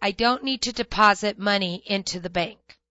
I don't need to deposit money into the bank.